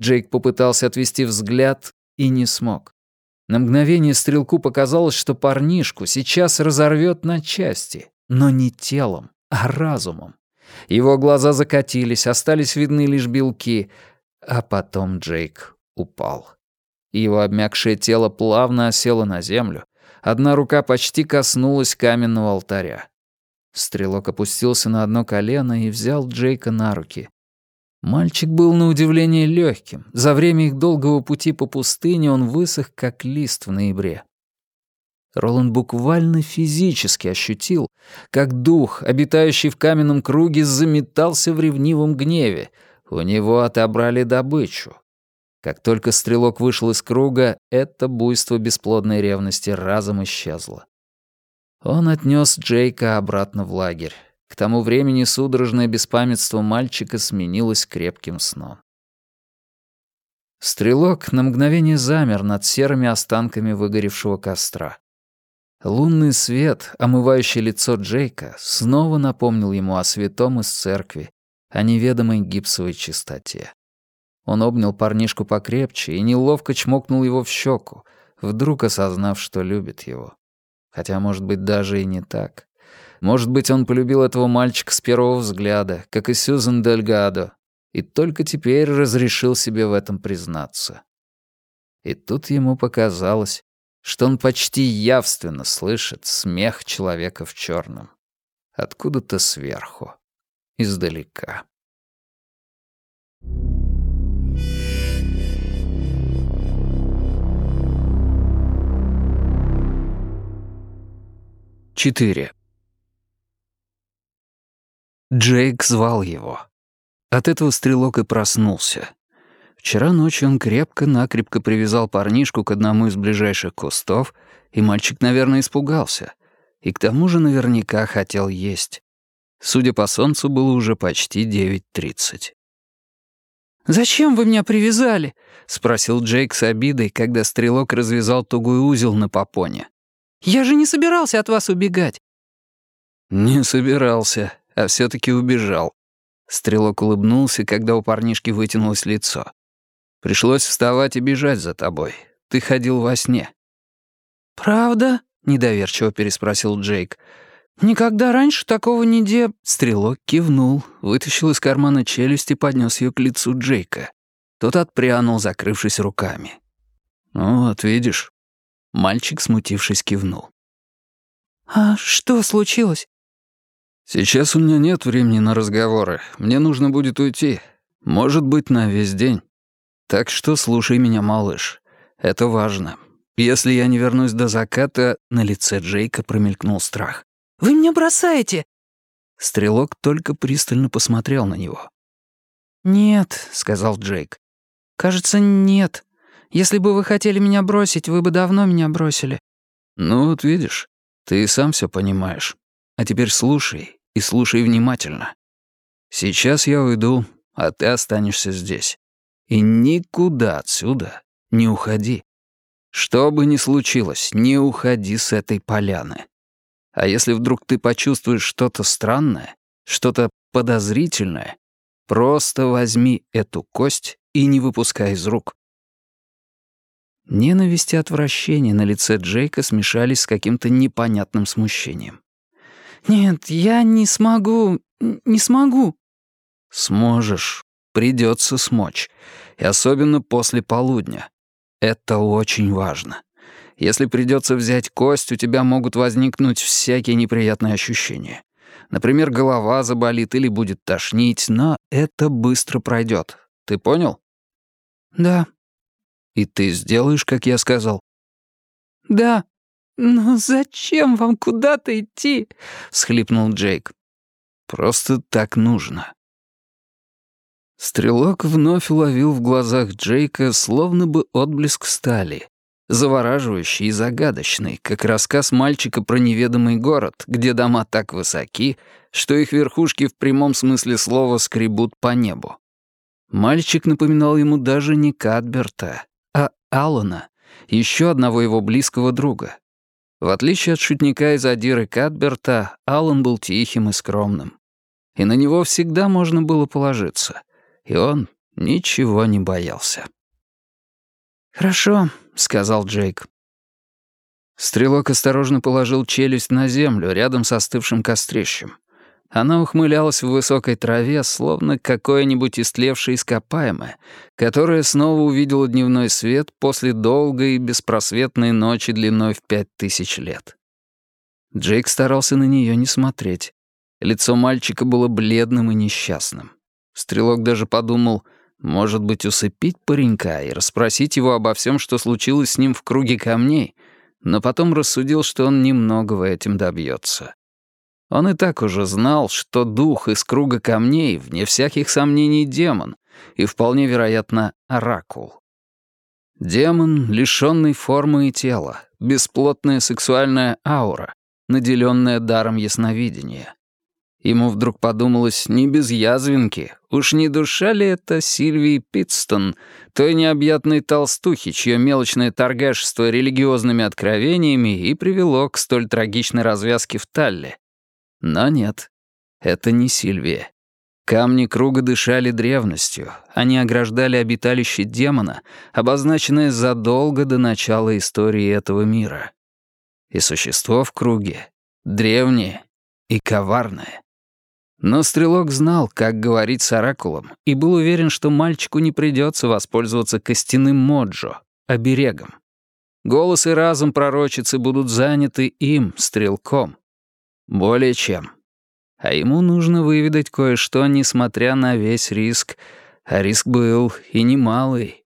Джейк попытался отвести взгляд и не смог. На мгновение стрелку показалось, что парнишку сейчас разорвет на части, но не телом, а разумом. Его глаза закатились, остались видны лишь белки, а потом Джейк упал. Его обмякшее тело плавно осело на землю, одна рука почти коснулась каменного алтаря. Стрелок опустился на одно колено и взял Джейка на руки. Мальчик был на удивление легким. За время их долгого пути по пустыне он высох, как лист в ноябре. Роланд буквально физически ощутил, как дух, обитающий в каменном круге, заметался в ревнивом гневе. У него отобрали добычу. Как только стрелок вышел из круга, это буйство бесплодной ревности разом исчезло. Он отнес Джейка обратно в лагерь. К тому времени судорожное беспамятство мальчика сменилось крепким сном. Стрелок на мгновение замер над серыми останками выгоревшего костра. Лунный свет, омывающий лицо Джейка, снова напомнил ему о святом из церкви, о неведомой гипсовой чистоте. Он обнял парнишку покрепче и неловко чмокнул его в щеку, вдруг осознав, что любит его. Хотя, может быть, даже и не так. Может быть, он полюбил этого мальчика с первого взгляда, как и Сьюзен Дельгадо, и только теперь разрешил себе в этом признаться. И тут ему показалось, что он почти явственно слышит смех человека в черном. Откуда-то сверху, издалека. Четыре. Джейк звал его. От этого стрелок и проснулся. Вчера ночью он крепко-накрепко привязал парнишку к одному из ближайших кустов, и мальчик, наверное, испугался. И к тому же наверняка хотел есть. Судя по солнцу, было уже почти 9.30. «Зачем вы меня привязали?» — спросил Джейк с обидой, когда стрелок развязал тугой узел на попоне. «Я же не собирался от вас убегать». «Не собирался», а все-таки убежал. Стрелок улыбнулся, когда у парнишки вытянулось лицо. Пришлось вставать и бежать за тобой. Ты ходил во сне. «Правда?» — недоверчиво переспросил Джейк. «Никогда раньше такого не де...» Стрелок кивнул, вытащил из кармана челюсть и поднес ее к лицу Джейка. Тот отпрянул, закрывшись руками. «Ну вот, видишь». Мальчик, смутившись, кивнул. «А что случилось?» «Сейчас у меня нет времени на разговоры. Мне нужно будет уйти. Может быть, на весь день. Так что слушай меня, малыш. Это важно. Если я не вернусь до заката, на лице Джейка промелькнул страх. «Вы меня бросаете!» Стрелок только пристально посмотрел на него. «Нет», — сказал Джейк. «Кажется, нет. Если бы вы хотели меня бросить, вы бы давно меня бросили». «Ну вот видишь, ты и сам все понимаешь. А теперь слушай и слушай внимательно. Сейчас я уйду, а ты останешься здесь. И никуда отсюда не уходи. Что бы ни случилось, не уходи с этой поляны. А если вдруг ты почувствуешь что-то странное, что-то подозрительное, просто возьми эту кость и не выпускай из рук. Ненависть и отвращение на лице Джейка смешались с каким-то непонятным смущением. «Нет, я не смогу, не смогу». «Сможешь. Придется смочь. И особенно после полудня. Это очень важно. Если придется взять кость, у тебя могут возникнуть всякие неприятные ощущения. Например, голова заболит или будет тошнить, но это быстро пройдет. Ты понял? Да. И ты сделаешь, как я сказал? Да. «Но зачем вам куда-то идти?» — всхлипнул Джейк. «Просто так нужно». Стрелок вновь уловил в глазах Джейка словно бы отблеск стали, завораживающий и загадочный, как рассказ мальчика про неведомый город, где дома так высоки, что их верхушки в прямом смысле слова скребут по небу. Мальчик напоминал ему даже не Кадберта, а Алана, еще одного его близкого друга, в отличие от шутника из Адиры Кадберта, Аллан был тихим и скромным. И на него всегда можно было положиться. И он ничего не боялся. «Хорошо», — сказал Джейк. Стрелок осторожно положил челюсть на землю рядом с остывшим кострищем. Она ухмылялась в высокой траве, словно какое-нибудь истлевшее ископаемое, которое снова увидело дневной свет после долгой и беспросветной ночи длиной в пять тысяч лет. Джейк старался на нее не смотреть. Лицо мальчика было бледным и несчастным. Стрелок даже подумал, может быть, усыпить паренька и расспросить его обо всем, что случилось с ним в круге камней, но потом рассудил, что он немногого этим добьется. Он и так уже знал, что дух из круга камней, вне всяких сомнений, демон, и вполне вероятно, оракул. Демон, лишённый формы и тела, бесплотная сексуальная аура, наделенная даром ясновидения. Ему вдруг подумалось, не без язвинки, уж не душа ли это Сильвии Питстон, той необъятной толстухи, чье мелочное торгашество религиозными откровениями и привело к столь трагичной развязке в Талле, но нет, это не Сильвия. Камни круга дышали древностью, они ограждали обиталище демона, обозначенное задолго до начала истории этого мира. И существо в круге древнее и коварное. Но Стрелок знал, как говорить с Оракулом, и был уверен, что мальчику не придется воспользоваться костяным моджо, оберегом. Голос и разум пророчицы будут заняты им, Стрелком. Более чем. А ему нужно выведать кое-что, несмотря на весь риск. А риск был и немалый.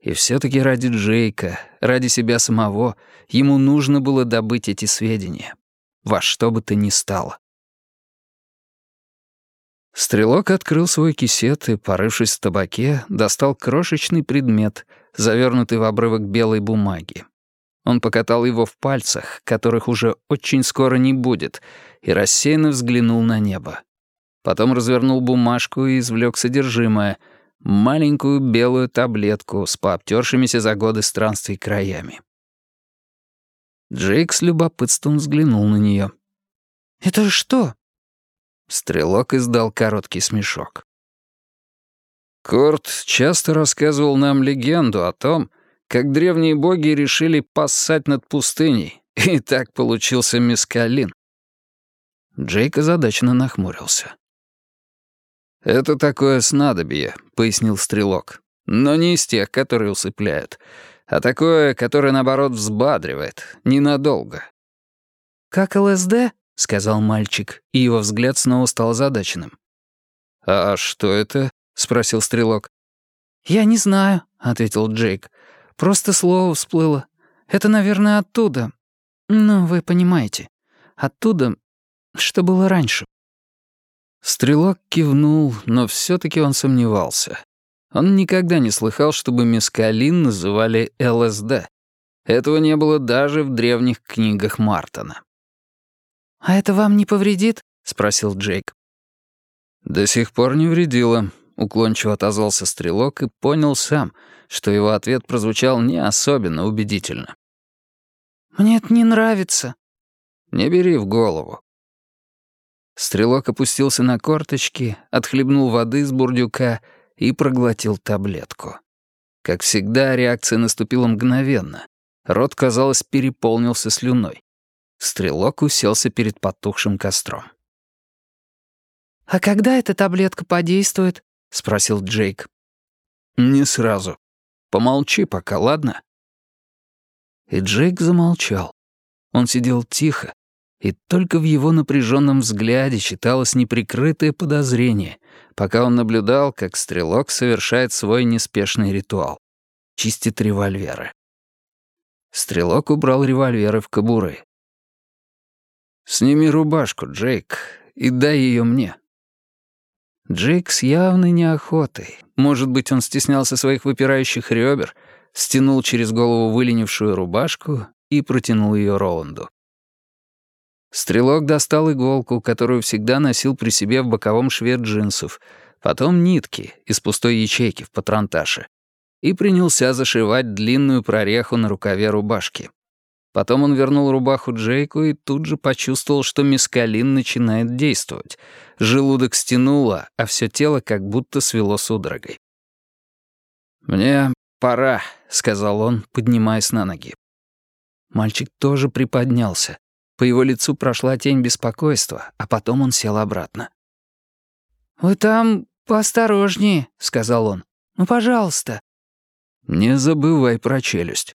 И все-таки ради Джейка, ради себя самого, ему нужно было добыть эти сведения. Во что бы то ни стало. Стрелок открыл свой кисет и, порывшись в табаке, достал крошечный предмет, завернутый в обрывок белой бумаги. Он покатал его в пальцах, которых уже очень скоро не будет, и рассеянно взглянул на небо. Потом развернул бумажку и извлек содержимое — маленькую белую таблетку с пообтершимися за годы странствий краями. Джейк с любопытством взглянул на нее. «Это что?» Стрелок издал короткий смешок. Корт часто рассказывал нам легенду о том, как древние боги решили поссать над пустыней, и так получился мискалин. Джейк озадаченно нахмурился. «Это такое снадобье», — пояснил Стрелок. «Но не из тех, которые усыпляют, а такое, которое, наоборот, взбадривает, ненадолго». «Как ЛСД?» — сказал мальчик, и его взгляд снова стал озадаченным. «А что это?» — спросил Стрелок. «Я не знаю», — ответил Джейк. Просто слово всплыло. Это, наверное, оттуда. Ну, вы понимаете. Оттуда, что было раньше. Стрелок кивнул, но все таки он сомневался. Он никогда не слыхал, чтобы мескалин называли ЛСД. Этого не было даже в древних книгах Мартона. «А это вам не повредит?» — спросил Джейк. «До сих пор не вредило», — уклончиво отозвался Стрелок и понял сам — что его ответ прозвучал не особенно убедительно. «Мне это не нравится». «Не бери в голову». Стрелок опустился на корточки, отхлебнул воды из бурдюка и проглотил таблетку. Как всегда, реакция наступила мгновенно. Рот, казалось, переполнился слюной. Стрелок уселся перед потухшим костром. «А когда эта таблетка подействует?» — спросил Джейк. «Не сразу. Помолчи пока, ладно?» И Джейк замолчал. Он сидел тихо, и только в его напряженном взгляде читалось неприкрытое подозрение, пока он наблюдал, как стрелок совершает свой неспешный ритуал. Чистит револьверы. Стрелок убрал револьверы в кобуры. «Сними рубашку, Джейк, и дай ее мне», Джейк с явной неохотой, может быть, он стеснялся своих выпирающих ребер, стянул через голову выленившую рубашку и протянул ее Роланду. Стрелок достал иголку, которую всегда носил при себе в боковом шве джинсов, потом нитки из пустой ячейки в патронташе и принялся зашивать длинную прореху на рукаве рубашки. Потом он вернул рубаху Джейку и тут же почувствовал, что мискалин начинает действовать. Желудок стянуло, а все тело как будто свело судорогой. «Мне пора», — сказал он, поднимаясь на ноги. Мальчик тоже приподнялся. По его лицу прошла тень беспокойства, а потом он сел обратно. «Вы там поосторожнее», — сказал он. «Ну, пожалуйста». «Не забывай про челюсть».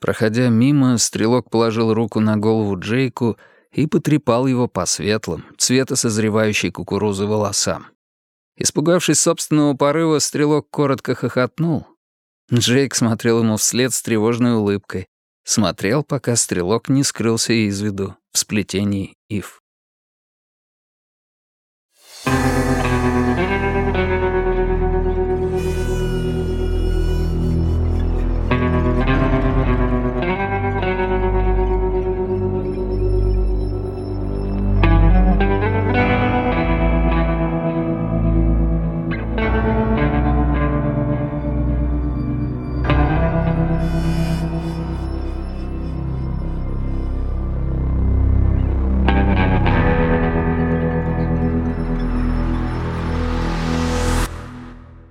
Проходя мимо, стрелок положил руку на голову Джейку и потрепал его по светлым, цвета созревающей кукурузы волосам. Испугавшись собственного порыва, стрелок коротко хохотнул. Джейк смотрел ему вслед с тревожной улыбкой. Смотрел, пока стрелок не скрылся из виду в сплетении ив.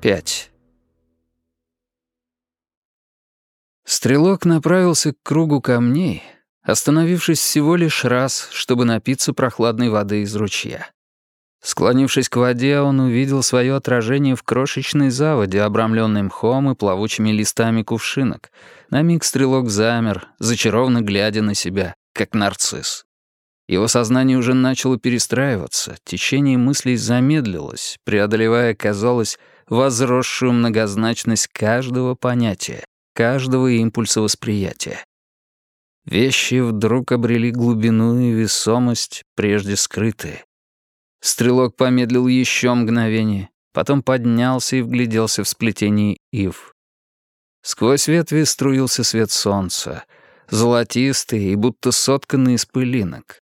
Пять. Стрелок направился к кругу камней, остановившись всего лишь раз, чтобы напиться прохладной воды из ручья. Склонившись к воде, он увидел свое отражение в крошечной заводе, обрамленной мхом и плавучими листами кувшинок. На миг стрелок замер, зачарованно глядя на себя, как нарцисс. Его сознание уже начало перестраиваться, течение мыслей замедлилось, преодолевая, казалось, возросшую многозначность каждого понятия, каждого импульса восприятия. Вещи вдруг обрели глубину и весомость, прежде скрытые. Стрелок помедлил еще мгновение, потом поднялся и вгляделся в сплетение ив. Сквозь ветви струился свет солнца, золотистый и будто сотканный из пылинок.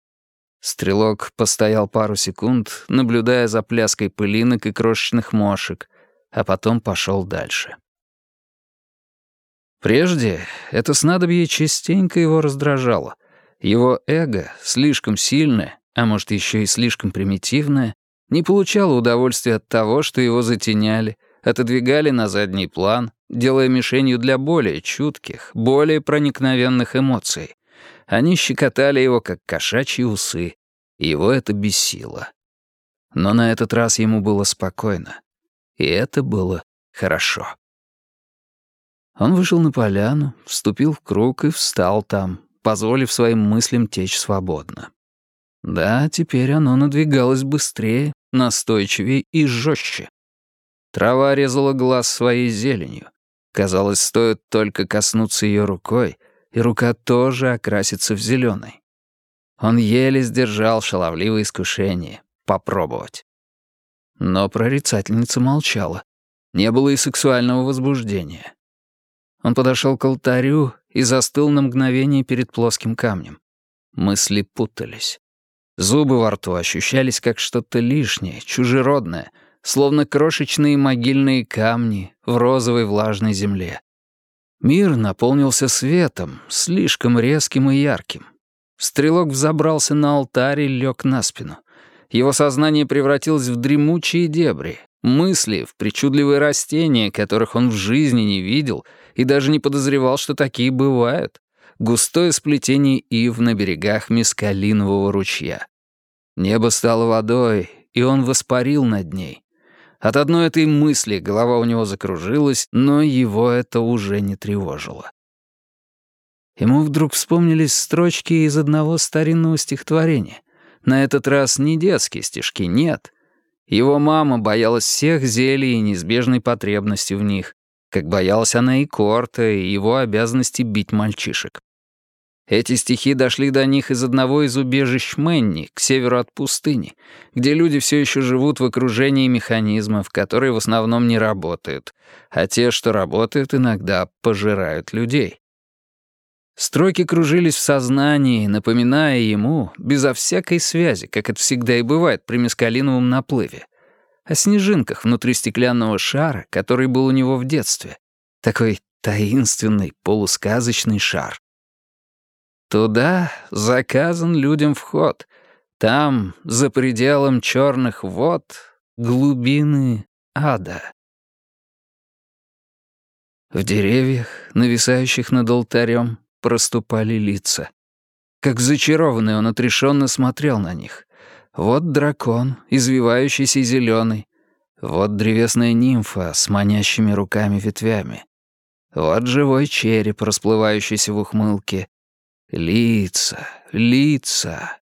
Стрелок постоял пару секунд, наблюдая за пляской пылинок и крошечных мошек, а потом пошел дальше. Прежде это снадобье частенько его раздражало. Его эго, слишком сильное, а может еще и слишком примитивное, не получало удовольствия от того, что его затеняли, отодвигали на задний план, делая мишенью для более чутких, более проникновенных эмоций. Они щекотали его, как кошачьи усы, и его это бесило. Но на этот раз ему было спокойно. И это было хорошо. Он вышел на поляну, вступил в круг и встал там, позволив своим мыслям течь свободно. Да, теперь оно надвигалось быстрее, настойчивее и жестче. Трава резала глаз своей зеленью. Казалось, стоит только коснуться ее рукой, и рука тоже окрасится в зеленый. Он еле сдержал шаловливое искушение попробовать. Но прорицательница молчала. Не было и сексуального возбуждения. Он подошел к алтарю и застыл на мгновение перед плоским камнем. Мысли путались. Зубы во рту ощущались как что-то лишнее, чужеродное, словно крошечные могильные камни в розовой влажной земле. Мир наполнился светом, слишком резким и ярким. Стрелок взобрался на алтарь и лег на спину. Его сознание превратилось в дремучие дебри, мысли в причудливые растения, которых он в жизни не видел и даже не подозревал, что такие бывают. Густое сплетение ив на берегах мескалинового ручья. Небо стало водой, и он воспарил над ней. От одной этой мысли голова у него закружилась, но его это уже не тревожило. Ему вдруг вспомнились строчки из одного старинного стихотворения. На этот раз не детские стишки, нет. Его мама боялась всех зелий и неизбежной потребности в них, как боялась она и Корта, и его обязанности бить мальчишек. Эти стихи дошли до них из одного из убежищ Мэнни, к северу от пустыни, где люди все еще живут в окружении механизмов, которые в основном не работают, а те, что работают, иногда пожирают людей. Строки кружились в сознании, напоминая ему, безо всякой связи, как это всегда и бывает при мескалиновом наплыве, о снежинках внутри стеклянного шара, который был у него в детстве. Такой таинственный, полусказочный шар. Туда заказан людям вход. Там, за пределом черных вод, глубины ада. В деревьях, нависающих над алтарем, проступали лица. Как зачарованный он отрешенно смотрел на них. Вот дракон, извивающийся зеленый. Вот древесная нимфа с манящими руками ветвями. Вот живой череп, расплывающийся в ухмылке. Лица, лица.